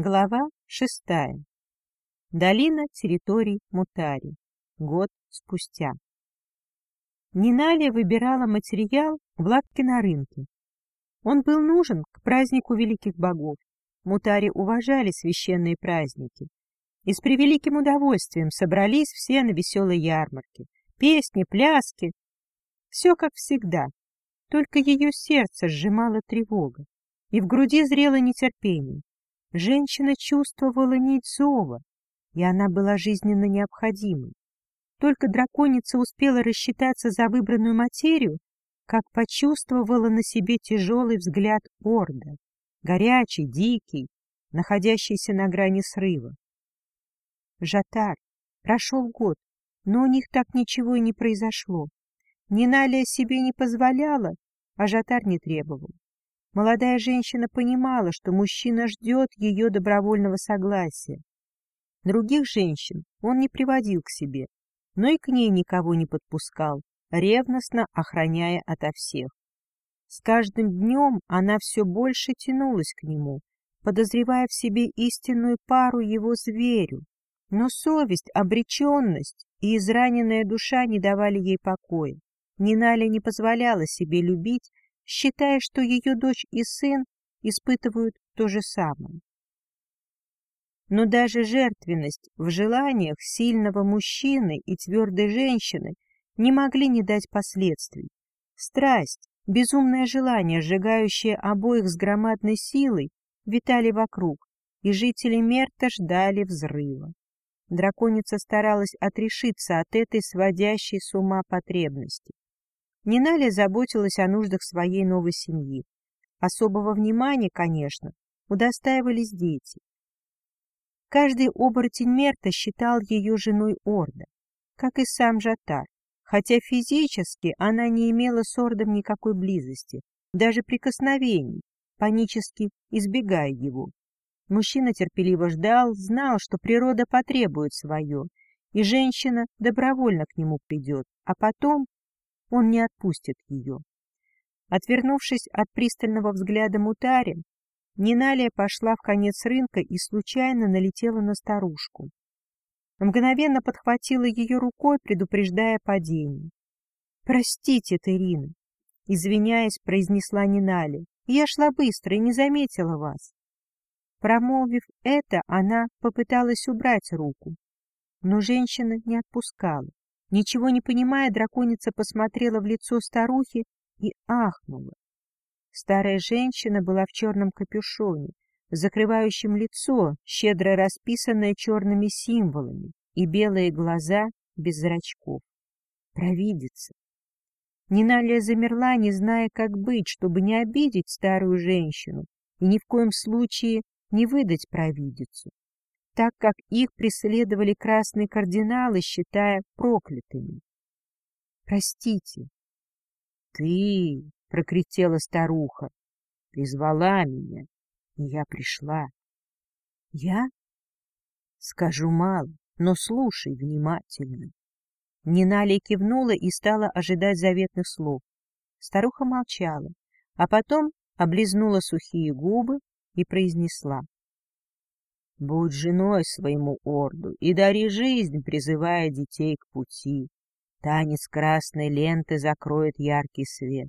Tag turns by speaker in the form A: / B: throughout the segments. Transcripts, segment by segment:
A: Глава шестая. Долина территорий Мутари. Год спустя. Нинали выбирала материал в лавке на рынке. Он был нужен к празднику великих богов. Мутари уважали священные праздники. И с превеликим удовольствием собрались все на веселой ярмарке. Песни, пляски. Все как всегда. Только ее сердце сжимало тревога, и в груди зрело нетерпение. Женщина чувствовала нить зова, и она была жизненно необходимой. Только драконица успела рассчитаться за выбранную материю, как почувствовала на себе тяжелый взгляд Орда, горячий, дикий, находящийся на грани срыва. Жатар. Прошел год, но у них так ничего и не произошло. Ниналия себе не позволяла, а Жатар не требовал. Молодая женщина понимала, что мужчина ждет ее добровольного согласия. Других женщин он не приводил к себе, но и к ней никого не подпускал, ревностно охраняя ото всех. С каждым днем она все больше тянулась к нему, подозревая в себе истинную пару его зверю, но совесть, обреченность и израненная душа не давали ей покоя. Ниналя не позволяла себе любить считая, что ее дочь и сын испытывают то же самое. Но даже жертвенность в желаниях сильного мужчины и твердой женщины не могли не дать последствий. Страсть, безумное желание, сжигающее обоих с громадной силой, витали вокруг, и жители Мерта ждали взрыва. Драконица старалась отрешиться от этой сводящей с ума потребности. Ниналя заботилась о нуждах своей новой семьи. Особого внимания, конечно, удостаивались дети. Каждый оборотень Мерта считал ее женой Орда, как и сам Жатар, хотя физически она не имела с Ордом никакой близости, даже прикосновений, панически избегая его. Мужчина терпеливо ждал, знал, что природа потребует свое, и женщина добровольно к нему придет, а потом он не отпустит ее. Отвернувшись от пристального взгляда Мутари, Ниналия пошла в конец рынка и случайно налетела на старушку. Мгновенно подхватила ее рукой, предупреждая падение. — Простите, Терина, — извиняясь, произнесла Ниналия. — Я шла быстро и не заметила вас. Промолвив это, она попыталась убрать руку, но женщина не отпускала. Ничего не понимая, драконица посмотрела в лицо старухи и ахнула. Старая женщина была в черном капюшоне, закрывающем лицо, щедро расписанное черными символами, и белые глаза без зрачков. Провидица. Ниналия замерла, не зная, как быть, чтобы не обидеть старую женщину и ни в коем случае не выдать провидицу так как их преследовали красные кардиналы, считая проклятыми. «Простите». «Ты!» — прокричала старуха. «Призвала меня, и я пришла». «Я?» «Скажу мало, но слушай внимательно». Нинали кивнула и стала ожидать заветных слов. Старуха молчала, а потом облизнула сухие губы и произнесла. Будь женой своему орду и дари жизнь, призывая детей к пути. Танец красной ленты закроет яркий свет.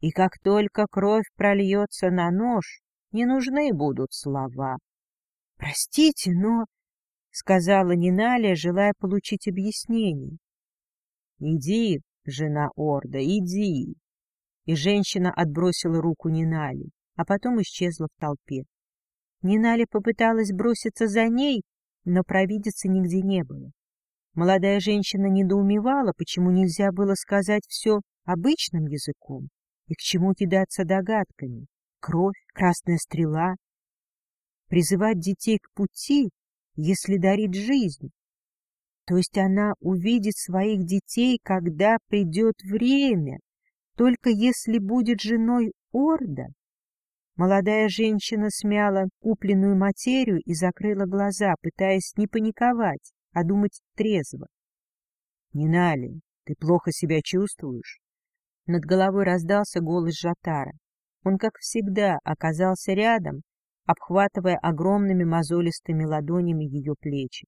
A: И как только кровь прольется на нож, не нужны будут слова. — Простите, но... — сказала Ниналия, желая получить объяснение. — Иди, жена Орда, иди. И женщина отбросила руку Нинали, а потом исчезла в толпе. Нинали попыталась броситься за ней, но провидицы нигде не было. Молодая женщина недоумевала, почему нельзя было сказать все обычным языком и к чему кидаться догадками. Кровь, красная стрела. Призывать детей к пути, если дарит жизнь. То есть она увидит своих детей, когда придет время, только если будет женой Орда. Молодая женщина смяла купленную материю и закрыла глаза, пытаясь не паниковать, а думать трезво. — Нинали, ты плохо себя чувствуешь? Над головой раздался голос Жатара. Он, как всегда, оказался рядом обхватывая огромными мозолистыми ладонями ее плечи.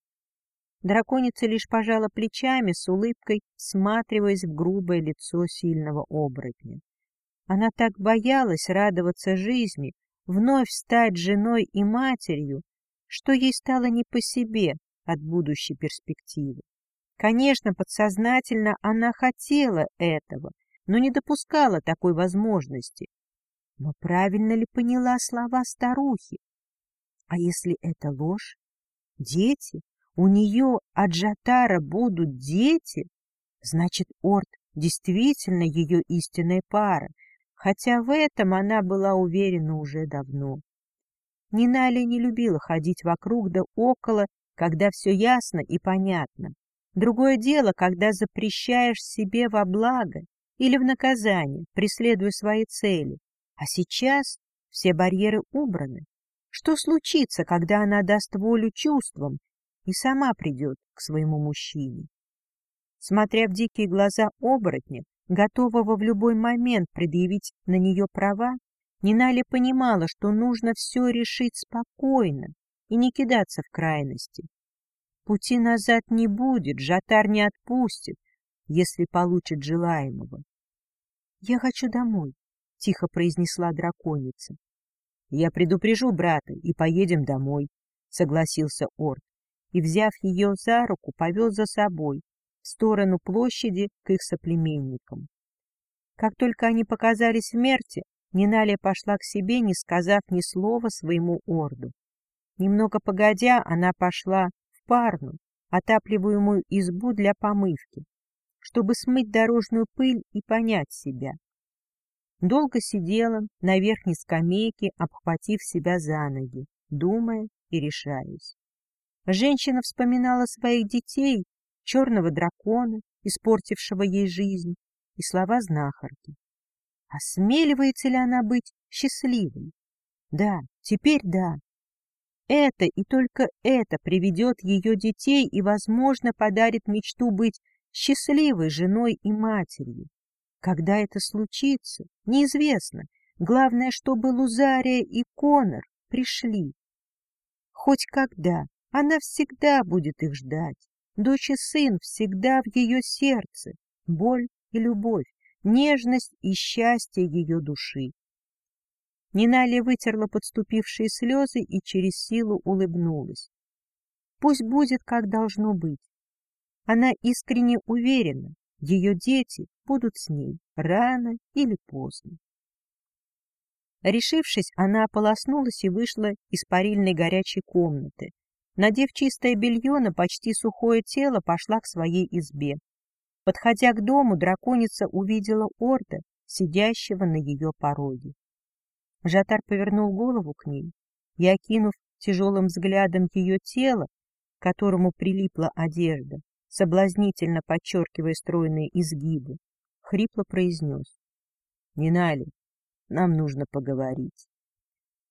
A: Драконица лишь пожала плечами с улыбкой, всматриваясь в грубое лицо сильного оборотня. Она так боялась радоваться жизни, вновь стать женой и матерью, что ей стало не по себе от будущей перспективы. Конечно, подсознательно она хотела этого, но не допускала такой возможности. Но правильно ли поняла слова старухи? А если это ложь? Дети? У нее от Жатара будут дети? Значит, Орд действительно ее истинная пара, хотя в этом она была уверена уже давно. Ниналя не любила ходить вокруг да около, когда все ясно и понятно. Другое дело, когда запрещаешь себе во благо или в наказание, преследуя свои цели. А сейчас все барьеры убраны. Что случится, когда она даст волю чувствам и сама придет к своему мужчине? Смотря в дикие глаза оборотня, готового в любой момент предъявить на нее права, Нинали понимала, что нужно все решить спокойно и не кидаться в крайности. Пути назад не будет, Жатар не отпустит, если получит желаемого. — Я хочу домой, — тихо произнесла драконица. — Я предупрежу брата и поедем домой, — согласился Орд, и, взяв ее за руку, повел за собой, в сторону площади к их соплеменникам. Как только они показались в Мерте, Ниналия пошла к себе, не сказав ни слова своему орду. Немного погодя, она пошла в парну, отапливаемую избу для помывки, чтобы смыть дорожную пыль и понять себя. Долго сидела на верхней скамейке, обхватив себя за ноги, думая и решаясь. Женщина вспоминала своих детей черного дракона, испортившего ей жизнь, и слова знахарки. Осмеливается ли она быть счастливой? Да, теперь да. Это и только это приведет ее детей и, возможно, подарит мечту быть счастливой женой и матерью. Когда это случится, неизвестно. Главное, чтобы Лузария и Конор пришли. Хоть когда, она всегда будет их ждать. Дочь и сын всегда в ее сердце, боль и любовь, нежность и счастье ее души. Ниналия вытерла подступившие слезы и через силу улыбнулась. Пусть будет, как должно быть. Она искренне уверена, ее дети будут с ней рано или поздно. Решившись, она ополоснулась и вышла из парильной горячей комнаты, Надев чистое белье на почти сухое тело, пошла к своей избе. Подходя к дому, драконица увидела Орда, сидящего на ее пороге. Жатар повернул голову к ней и, окинув тяжелым взглядом ее тело, к которому прилипла одежда, соблазнительно подчеркивая стройные изгибы, хрипло произнес. — Нинали, нам нужно поговорить.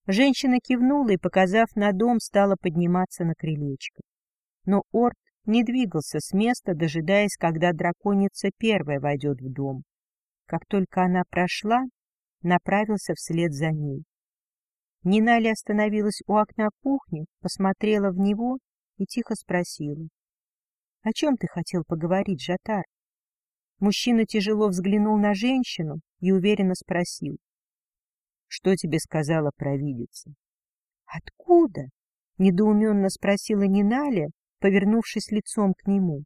A: Женщина кивнула и, показав на дом, стала подниматься на крылечко. Но Орд не двигался с места, дожидаясь, когда драконица первая войдет в дом. Как только она прошла, направился вслед за ней. Нинали остановилась у окна кухни, посмотрела в него и тихо спросила. — О чем ты хотел поговорить, Жатар? Мужчина тяжело взглянул на женщину и уверенно спросил. Что тебе сказала провидица? — Откуда? — недоуменно спросила Ниналя, повернувшись лицом к нему.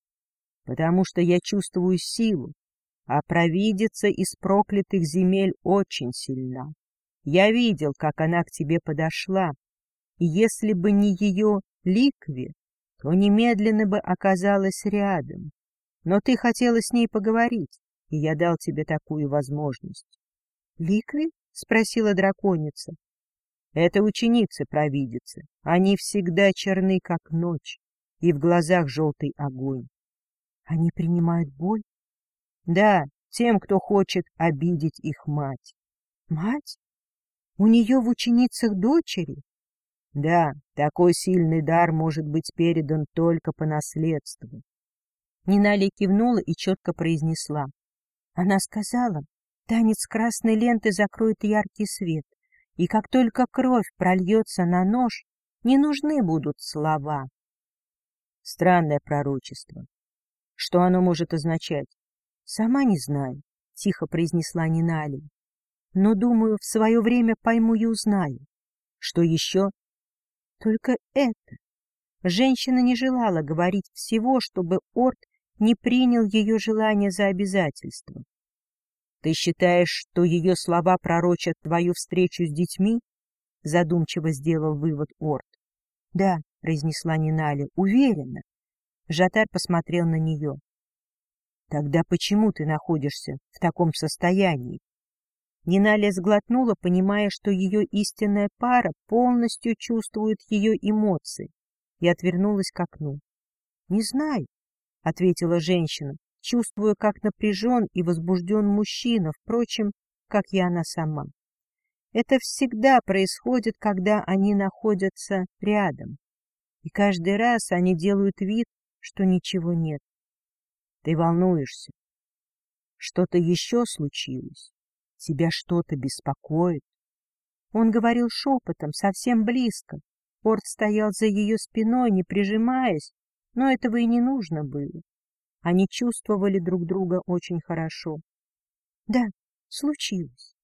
A: — Потому что я чувствую силу, а провидица из проклятых земель очень сильна. Я видел, как она к тебе подошла, и если бы не ее ликви, то немедленно бы оказалась рядом. Но ты хотела с ней поговорить, и я дал тебе такую возможность. — Ликви? — спросила драконица. — Это ученицы-провидицы. Они всегда черны, как ночь, и в глазах желтый огонь. — Они принимают боль? — Да, тем, кто хочет обидеть их мать. — Мать? У нее в ученицах дочери? — Да, такой сильный дар может быть передан только по наследству. Нинали кивнула и четко произнесла. Она сказала, Танец красной ленты закроет яркий свет, И как только кровь прольется на нож, не нужны будут слова. Странное пророчество. Что оно может означать? Сама не знаю, — тихо произнесла Нинали. Но, думаю, в свое время пойму и узнаю. Что еще? Только это. Женщина не желала говорить всего, чтобы Орд не принял ее желание за обязательство. Ты считаешь, что ее слова пророчат твою встречу с детьми? Задумчиво сделал вывод Орд. Да, произнесла Ниналя, уверена. Жатар посмотрел на нее. Тогда почему ты находишься в таком состоянии? Ниналя сглотнула, понимая, что ее истинная пара полностью чувствует ее эмоции, и отвернулась к окну. — Не знаю, — ответила женщина, чувствуя, как напряжен и возбужден мужчина, впрочем, как и она сама. Это всегда происходит, когда они находятся рядом, и каждый раз они делают вид, что ничего нет. Ты волнуешься. Что-то еще случилось? Тебя что-то беспокоит? Он говорил шепотом, совсем близко. Порт стоял за ее спиной, не прижимаясь, но этого и не нужно было. Они чувствовали друг друга очень хорошо. Да, случилось.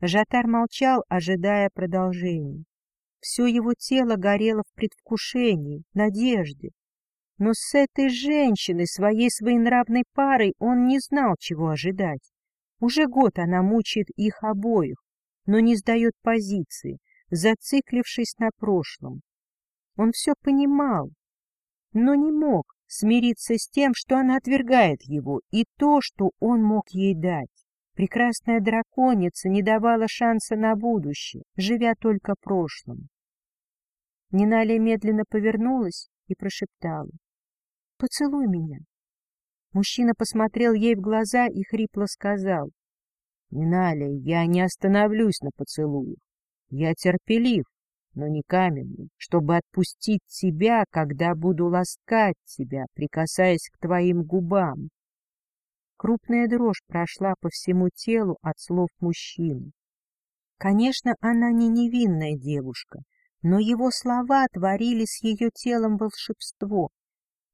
A: Жатар молчал, ожидая продолжения. Все его тело горело в предвкушении, надежде. Но с этой женщиной, своей своенравной парой, он не знал, чего ожидать. Уже год она мучает их обоих, но не сдает позиции, зациклившись на прошлом. Он все понимал, но не мог смириться с тем, что она отвергает его, и то, что он мог ей дать. Прекрасная драконица не давала шанса на будущее, живя только прошлым. Ниналия медленно повернулась и прошептала. — Поцелуй меня. Мужчина посмотрел ей в глаза и хрипло сказал. — Ниналия, я не остановлюсь на поцелуях. Я терпелив, но не каменный, чтобы отпустить тебя, когда буду ласкать тебя, прикасаясь к твоим губам. Крупная дрожь прошла по всему телу от слов мужчины. Конечно, она не невинная девушка, но его слова творили с ее телом волшебство.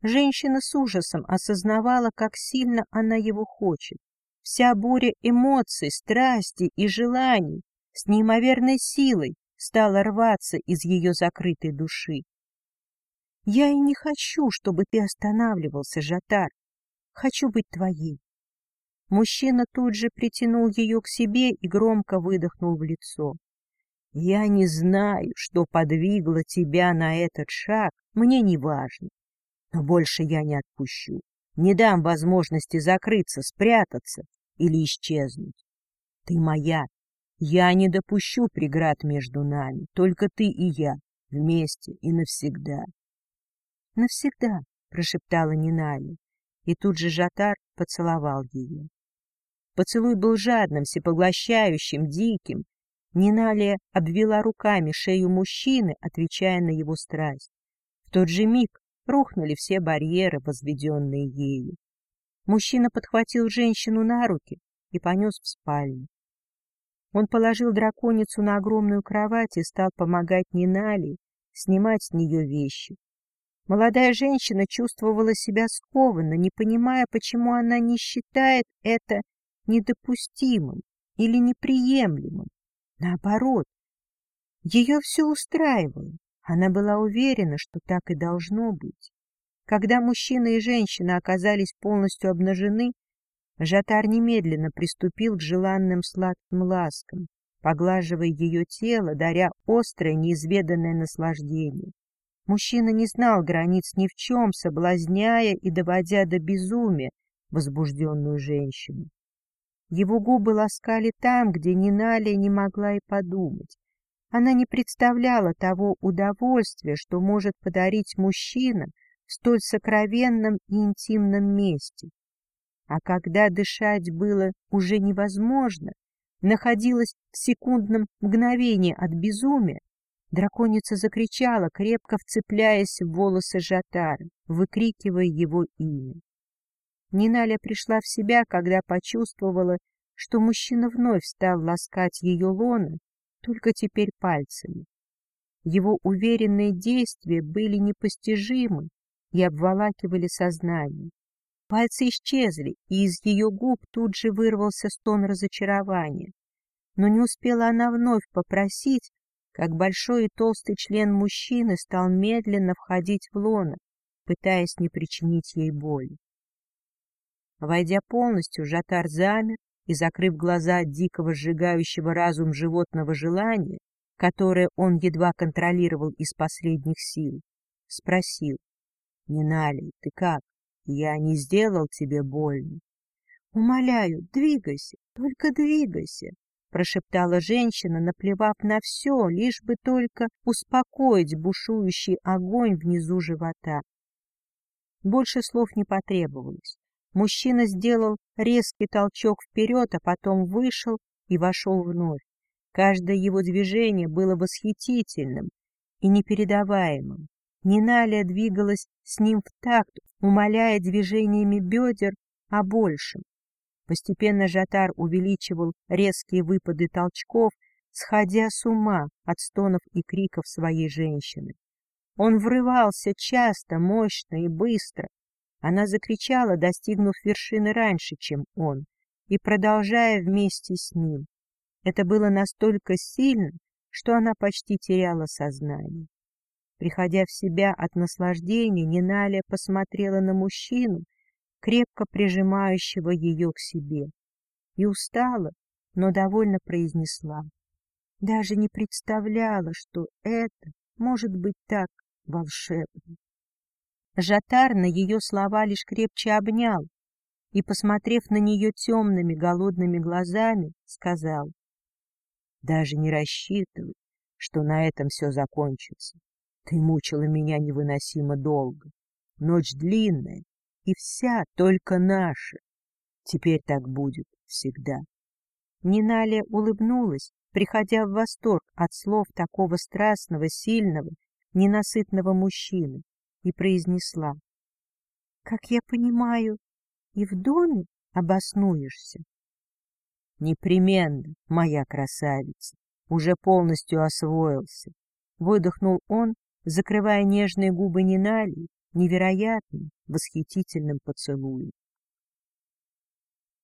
A: Женщина с ужасом осознавала, как сильно она его хочет. Вся буря эмоций, страсти и желаний с неимоверной силой стала рваться из ее закрытой души. Я и не хочу, чтобы ты останавливался, Жатар. Хочу быть твоей. Мужчина тут же притянул ее к себе и громко выдохнул в лицо. Я не знаю, что подвигло тебя на этот шаг, мне не важно. Но больше я не отпущу. Не дам возможности закрыться, спрятаться или исчезнуть. Ты моя, я не допущу преград между нами, только ты и я, вместе и навсегда. — Навсегда, — прошептала Нинали, и тут же Жатар поцеловал ее. Поцелуй был жадным, всепоглощающим, диким. Ниналия обвела руками шею мужчины, отвечая на его страсть. В тот же миг рухнули все барьеры, возведенные ею. Мужчина подхватил женщину на руки и понес в спальню. Он положил драконицу на огромную кровать и стал помогать Нинали снимать с нее вещи. Молодая женщина чувствовала себя скованно, не понимая, почему она не считает это недопустимым или неприемлемым. Наоборот, ее все устраивало. Она была уверена, что так и должно быть. Когда мужчина и женщина оказались полностью обнажены, Жатар немедленно приступил к желанным сладким ласкам, поглаживая ее тело, даря острое, неизведанное наслаждение. Мужчина не знал границ ни в чем, соблазняя и доводя до безумия возбужденную женщину. Его губы ласкали там, где Ниналия не могла и подумать. Она не представляла того удовольствия, что может подарить мужчина в столь сокровенном и интимном месте. А когда дышать было уже невозможно, находилась в секундном мгновении от безумия, драконица закричала, крепко вцепляясь в волосы Жатара, выкрикивая его имя. Ниналя пришла в себя, когда почувствовала, что мужчина вновь стал ласкать ее лона, только теперь пальцами. Его уверенные действия были непостижимы и обволакивали сознание. Пальцы исчезли, и из ее губ тут же вырвался стон разочарования. Но не успела она вновь попросить, как большой и толстый член мужчины стал медленно входить в лоно, пытаясь не причинить ей боли. Войдя полностью, Жатар замер и, закрыв глаза от дикого сжигающего разум животного желания, которое он едва контролировал из последних сил, спросил, «Нинали, ты как? Я не сделал тебе больно?» «Умоляю, двигайся, только двигайся!» прошептала женщина, наплевав на все, лишь бы только успокоить бушующий огонь внизу живота. Больше слов не потребовалось. Мужчина сделал резкий толчок вперед, а потом вышел и вошел вновь. Каждое его движение было восхитительным и непередаваемым. Ниналия двигалась с ним в такт, умоляя движениями бедер о большем. Постепенно Жатар увеличивал резкие выпады толчков, сходя с ума от стонов и криков своей женщины. Он врывался часто, мощно и быстро. Она закричала, достигнув вершины раньше, чем он, и продолжая вместе с ним. Это было настолько сильно, что она почти теряла сознание. Приходя в себя от наслаждения, Ниналия посмотрела на мужчину, крепко прижимающего ее к себе, и устала, но довольно произнесла. Даже не представляла, что это может быть так волшебно. Жатар на ее слова лишь крепче обнял и, посмотрев на нее темными голодными глазами, сказал, «Даже не рассчитывай, что на этом все закончится. Ты мучила меня невыносимо долго. Ночь длинная, и вся только наша. Теперь так будет всегда. Ниналия улыбнулась, приходя в восторг от слов такого страстного, сильного, ненасытного мужчины, и произнесла. — Как я понимаю, и в доме обоснуешься? — Непременно, моя красавица, уже полностью освоился. Выдохнул он, закрывая нежные губы Ниналии невероятным, восхитительным поцелуем.